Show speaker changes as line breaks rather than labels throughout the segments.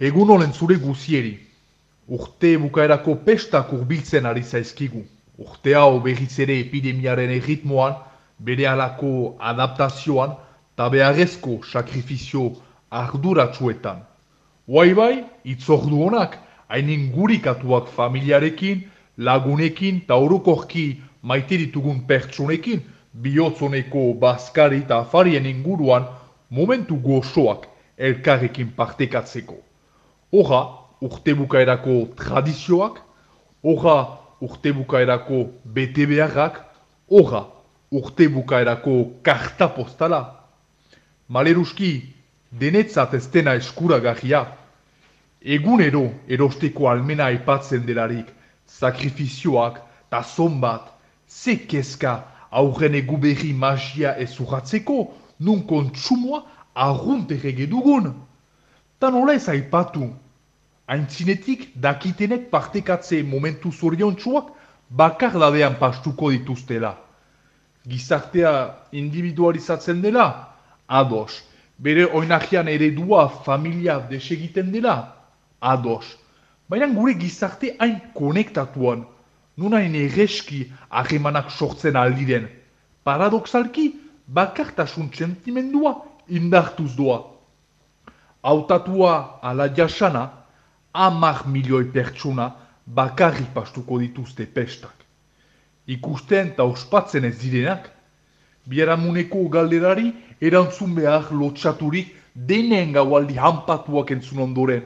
Egun olen zure guzieri. Urte bukaerako pestak urbiltzen ari zaizkigu. Urte hau berriz ere epidemiaren erritmoan, bere alako adaptazioan, eta beharrezko sakrifizio arduratsuetan. Guai bai, itzordu honak, hainin gurikatuak familiarekin, lagunekin eta orokorki maite ditugun pertsonekin, bihotzoneko baskari eta afarien inguruan momentu gozoak elkarrekin partekatzeko. Horra, urte bukaerako tradizioak, horra, urte bukaerako bete beharrak, horra, urte bukaerako karta postala. Maleruski, denetzat ez dena eskuragarria, egunero erosteko almena aipatzen delarik, sakrifizioak, ta zonbat, ze kezka aurren egu berri magia ez urratzeko, nun kontsumoa arrunterrege dugun. Ta nola ez aipatu, haintzinetik dakitenek partekatze momentu zoriontsuak bakar ladean pastuko dituztela. Gizartea individualizatzen dela, ados. Bere oinakian eredua familia desegiten dela, ados. Baina gure gizarte hain konektatuan, nun hain erreski ahemanak sortzen aldiren. Paradoxalki, bakartasun sentimendua indartuz doa. Autatua ala jasana, amak milioi pertsona bakarrik pastuko dituzte pestak. Ikusten eta ospatzen ez direnak, biaramuneko galderari erantzun behar lotxaturik denen gaualdi hanpatuak entzun ondoren.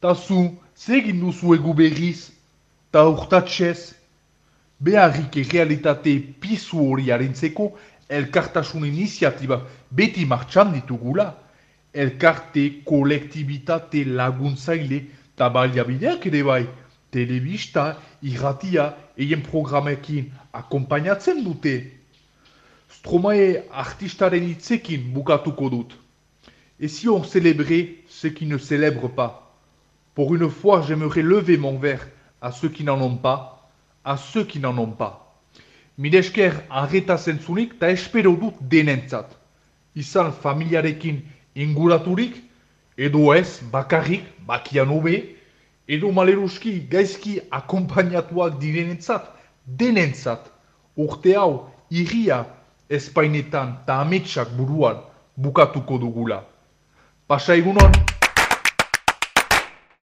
Ta zu, zegin duzu egu berriz, ta urtatxez, beharrik realitate pizu hori harintzeko elkartasun iniziatiba beti martxan ditugula, elkarte, kolektibitate, laguntzaile, eta baliabideak ere bai, telebista, irratia, eien programekin akompainatzen dute. Stromae artistaren hitzekin bukatuko dut. Et si on célébrait ceux qui ne célèbrent pas? Pour une fois, j'aimerais lever mon verre à ceux qui n'en ont pas, à ceux qui n'en ont pas. Midesker arreta zentzunik eta espero dut denentzat. Izan familiarekin inguraturik, edo ez bakarrik, bakian hobe, edo maleruski gaizki akompainatuak direnentzat, denentzat, urte hau, irria, espainetan eta ametsak buruan bukatuko dugula. Pasa egunon!